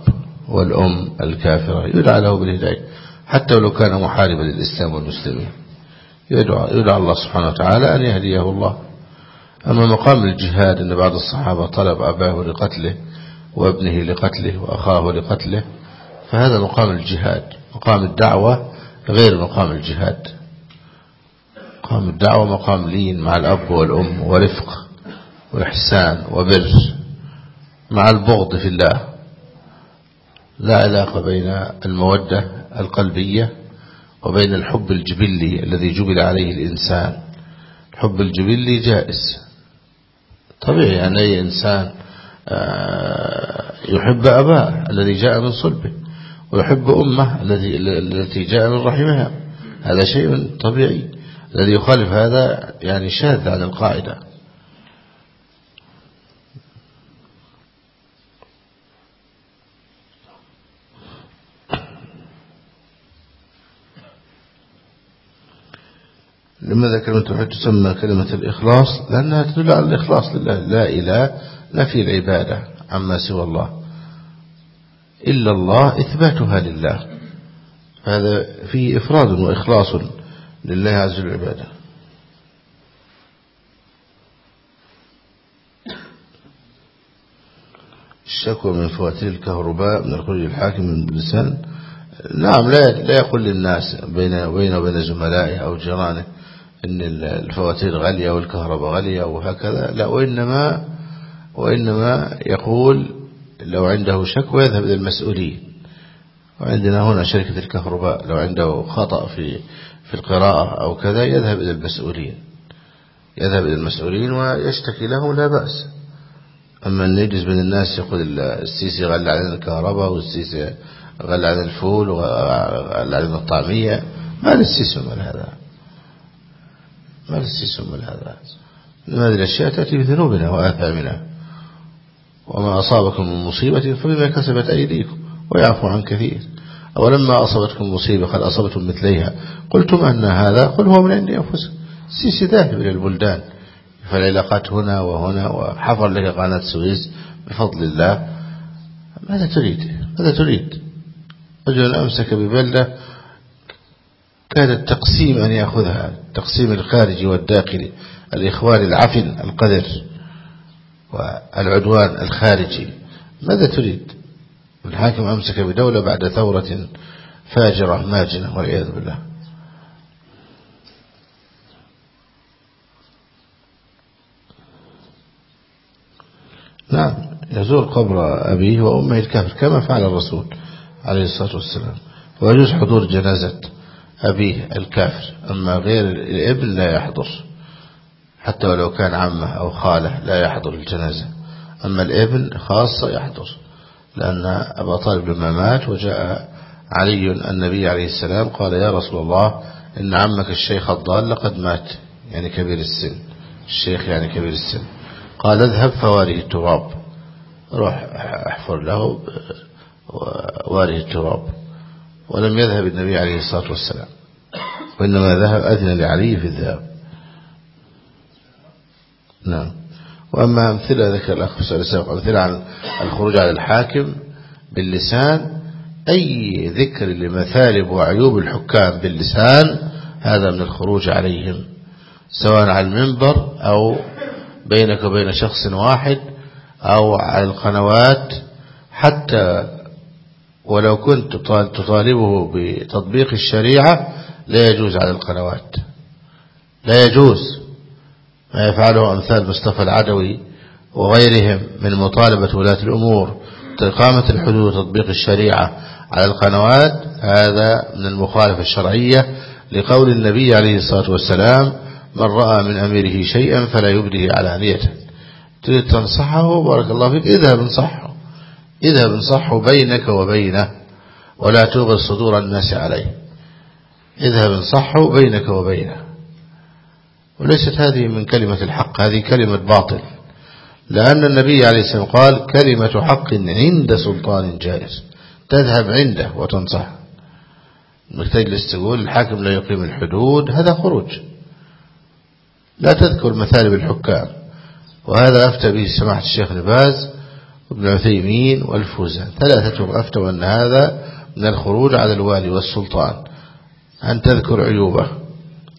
S1: والأم الكافرة؟ يدعى له بالهداية حتى ولو كان محاربا للإسلام والمسلمين. يدعى, يدعى الله سبحانه وتعالى أن يهديه الله. أما مقام الجهاد أن بعض الصحابة طلب أباه لقتله وابنه لقتله وأخاه لقتله فهذا مقام الجهاد. مقام الدعوة غير مقام الجهاد. مقام الدعوة مقام لين مع الأب والأم ورفق وإحسان وبر مع البغض في الله. لا علاقة بين المودة القلبية وبين الحب الجبلي الذي جبل عليه الإنسان. الحب الجبلي جائز. طبيعي أن أي إنسان آه، يحب أباه الذي جاء من صلبه. ويحب أمه التي التي جاء من رحمها. هذا شيء طبيعي. الذي يخالف هذا يعني شاذ عن القاعدة. لماذا كلمة الحج تسمى كلمة الإخلاص لأنها تدل على الإخلاص لله. لا إله نفي العبادة عما سوى الله. إلا الله إثباتها لله. هذا فيه إفراد وإخلاص لله عز العبادة الشكوى من فواتير الكهرباء من الخروج الحاكم من بلسان نعم لا لا يقول للناس بين بين وبين زملائه أو جيرانه إن الفواتير غالية والكهرباء غالية وهكذا لا وإنما وإنما يقول لو عنده شكوى يذهب إلى المسؤولين. وعندنا هنا شركة الكهرباء لو عنده خطأ في في القراءة أو كذا يذهب إلى المسؤولين. يذهب إلى المسؤولين ويشتكي لهم لا بأس. أما أن يجلس بين الناس يقول السيسي غلى علينا الكهرباء والسيسي غلى علينا الفول وغلى علينا الطعمية ما للسيسي من هذا. ما للسيسي من هذا. هذه الأشياء تأتي بذنوبنا وآثامنا. وما أصابكم من مصيبة فبما كسبت أيديكم ويعفو عن كثير. أولما أصابتكم مصيبة قد أصبتم مثليها. قلتم أن هذا قل هو من عند أنفسكم. السيسي ذاهب إلى البلدان. فالعلاقات هنا وهنا وحفر لك قناة سويس بفضل الله. ماذا تريد؟ ماذا تريد؟ رجل أمسك ببلدة كاد التقسيم أن يأخذها. التقسيم الخارجي والداخلي. الإخوان العفن القذر. والعدوان الخارجي. ماذا تريد؟ الحاكم أمسك بدولة بعد ثورة فاجرة ماجنة والعياذ بالله. نعم يزور قبر أبيه وأمه الكافر كما فعل الرسول عليه الصلاة والسلام. ويجوز حضور جنازة أبيه الكافر أما غير الابن لا يحضر. حتى ولو كان عمه أو خاله لا يحضر الجنازة. أما الابن خاصة يحضر لأن أبا طالب لما مات وجاء علي النبي عليه السلام قال يا رسول الله إن عمك الشيخ الضال لقد مات. يعني كبير السن. الشيخ يعني كبير السن. قال اذهب فواره التراب. روح احفر له واره التراب. ولم يذهب النبي عليه الصلاة والسلام. وإنما ذهب أذن لعلي في الذهاب. نعم. وأما أمثلة ذكر الأخ السابق أمثلة عن الخروج على الحاكم باللسان. أي ذكر لمثالب وعيوب الحكام باللسان هذا من الخروج عليهم سواء على المنبر أو بينك وبين شخص واحد أو على القنوات. حتى ولو كنت تطالبه بتطبيق الشريعة لا يجوز على القنوات. لا يجوز. ما يفعله أمثال مصطفى العدوي وغيرهم من مطالبة ولاة الأمور إقامة الحدود وتطبيق الشريعة على القنوات هذا من المخالفة الشرعية لقول النبي عليه الصلاة والسلام من رأى من أميره شيئا فلا يبده علانية تريد تنصحه؟ بارك الله فيك. اذهب انصحه. اذهب انصحه بينك وبينه ولا توغل صدور الناس عليه. اذهب انصحه بينك وبينه. وليست هذه من كلمة الحق هذه كلمة باطل. لأن النبي عليه السلام قال كلمة حق عند سلطان جائز تذهب عنده وتنصح. تجلس تقول الحاكم لا يقيم الحدود هذا خروج. لا تذكر مثالب الحكام وهذا أفتى به سماحة الشيخ نباز وابن عثيمين والفوزان. ثلاثة أفتوا أن هذا من الخروج على الوالي والسلطان. أن تذكر عيوبه.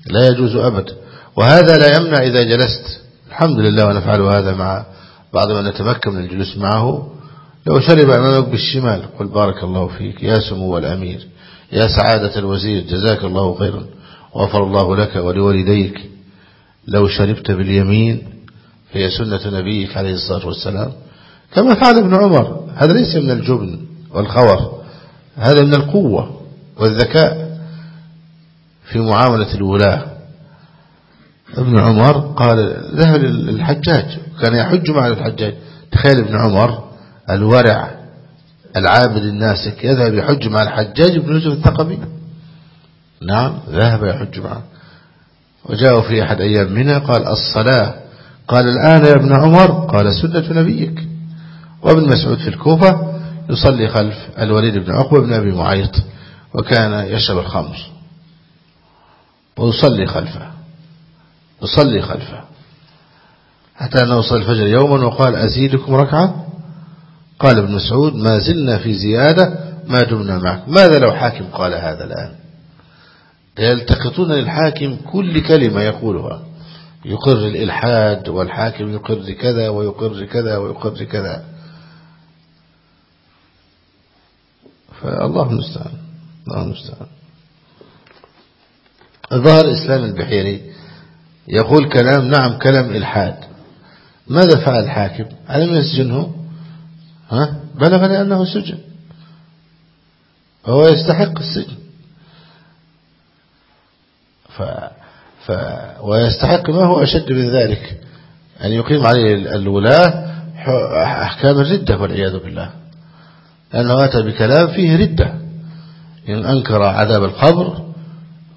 S1: لا يجوز أبدا وهذا لا يمنع إذا جلست. الحمد لله ونفعل هذا مع بعض من نتمكن من الجلوس معه. لو شرب أمامك بالشمال قل بارك الله فيك يا سمو الأمير يا سعادة الوزير جزاك الله خيرا وغفر الله لك ولوالديك. لو شربت باليمين هي سنة نبيك عليه الصلاة والسلام. كما فعل ابن عمر هذا ليس من الجبن والخور هذا من القوة والذكاء في معاملة الولاة. ابن عمر قال ذهب للحجاج كان يحج مع الحجاج. تخيل ابن عمر الورع العابد الناسك يذهب يحج مع الحجاج بن يوسف الثقفي. نعم ذهب يحج معه وجاءوا في أحد أيام منها قال الصلاة. قال الآن يا ابن عمر قال سنة نبيك. وابن مسعود في الكوفة يصلي خلف الوليد بن عقبة بن أبي معيط وكان يشرب الخمر. ويصلي خلفه. يصلي خلفه. حتى أنه صلى الفجر يوما وقال أزيدكم ركعة؟ قال ابن مسعود ما زلنا في زيادة ما دمنا معك ماذا لو حاكم قال هذا الآن؟ يلتقطون للحاكم كل كلمة يقولها. يقر الإلحاد والحاكم يقر كذا ويقر كذا ويقر كذا. فالله المستعان الله المستعان. ظهر إسلام البحيري. يقول كلام نعم كلام إلحاد. ماذا فعل الحاكم؟ ألم يسجنه؟ ها؟ بلغ لأنه سجن. هو يستحق السجن. ف... ويستحق ما هو أشد من ذلك؟ أن يقيم عليه الولاة أحكام الردة والعياذ بالله. لأنه أتى بكلام فيه ردة. إن أنكر عذاب القبر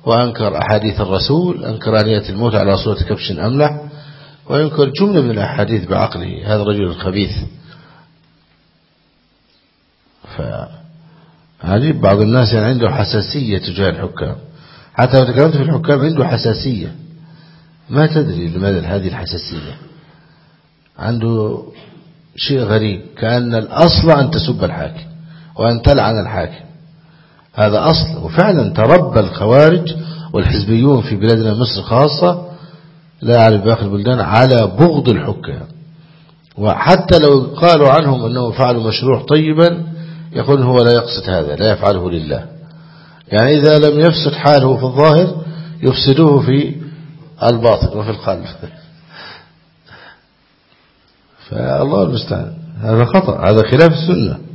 S1: وأنكر أحاديث الرسول أنكر أن يأتي الموت على صورة كبش أملح وينكر جملة من الأحاديث بعقله هذا الرجل الخبيث فعجيب بعض الناس يعني عنده حساسية تجاه الحكام. حتى لو تكلمت في الحكام عنده حساسية. ما تدري لماذا هذه الحساسية. عنده شيء غريب كأن الأصل أن تسب الحاكم وأن تلعن الحاكم. هذا أصل. وفعلا تربى الخوارج والحزبيون في بلادنا مصر خاصة لا أعرف باقي البلدان على بغض الحكام. وحتى لو قالوا عنهم أنهم فعلوا مشروع طيبا يقول هو لا يقصد هذا لا يفعله لله. يعني إذا لم يفسد حاله في الظاهر يفسدوه في الباطن وفي القلب. فالله المستعان. هذا خطأ هذا خلاف السنة.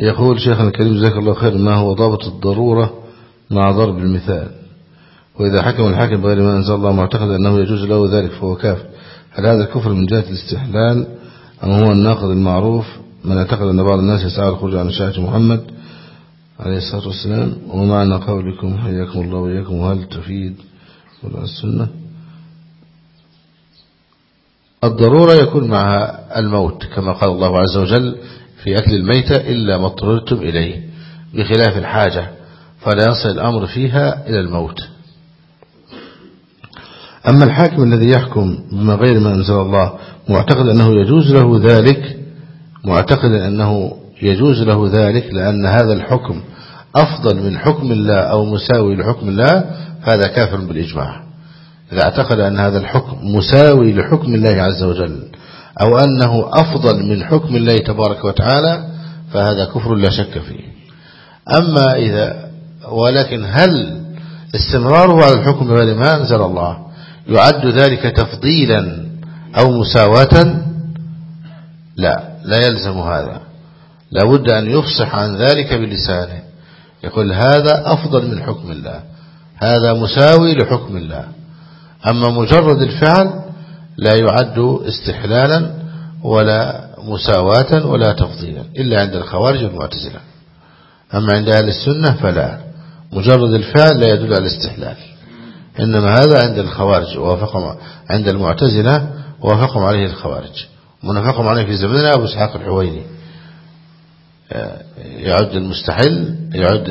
S1: يقول شيخنا الكريم جزاك الله خير ما هو ضابط الضرورة مع ضرب المثال؟ وإذا حكم الحاكم بغير ما أنزل الله معتقد أنه يجوز له ذلك فهو كافر. هل هذا الكفر من جهة الاستحلال؟ أم هو الناقض المعروف من اعتقد أن بعض الناس يسعى الخروج عن شاعة محمد عليه الصلاة والسلام؟ ومعنى قولكم حياكم الله وإياكم؟ وهل تفيد ولا السنة؟ الضرورة يكون معها الموت كما قال الله عز وجل في أكل الميتة إلا ما اضطررتم إليه بخلاف الحاجة فلا يصل الأمر فيها إلى الموت. أما الحاكم الذي يحكم بما غير ما أنزل الله معتقد أنه يجوز له ذلك معتقد أنه يجوز له ذلك لأن هذا الحكم أفضل من حكم الله أو مساوي لحكم الله فهذا كافر بالإجماع. إذا اعتقد أن هذا الحكم مساوي لحكم الله عز وجل أو أنه أفضل من حكم الله تبارك وتعالى فهذا كفر لا شك فيه. أما إذا ولكن هل استمراره على الحكم بغير ما أنزل الله يعد ذلك تفضيلا أو مساواة؟ لا لا يلزم هذا. لابد أن يفصح عن ذلك بلسانه. يقول هذا أفضل من حكم الله هذا مساوي لحكم الله. أما مجرد الفعل لا يعد استحلالا ولا مساواة ولا تفضيلا إلا عند الخوارج والمعتزلة أما عند أهل السنة فلا. مجرد الفعل لا يدل على الاستحلال. إنما هذا عند الخوارج وافقهم عند المعتزلة وافقهم عليه الخوارج. منافقهم عليه في زمننا أبو إسحاق الحويني. يعد المستحل يعد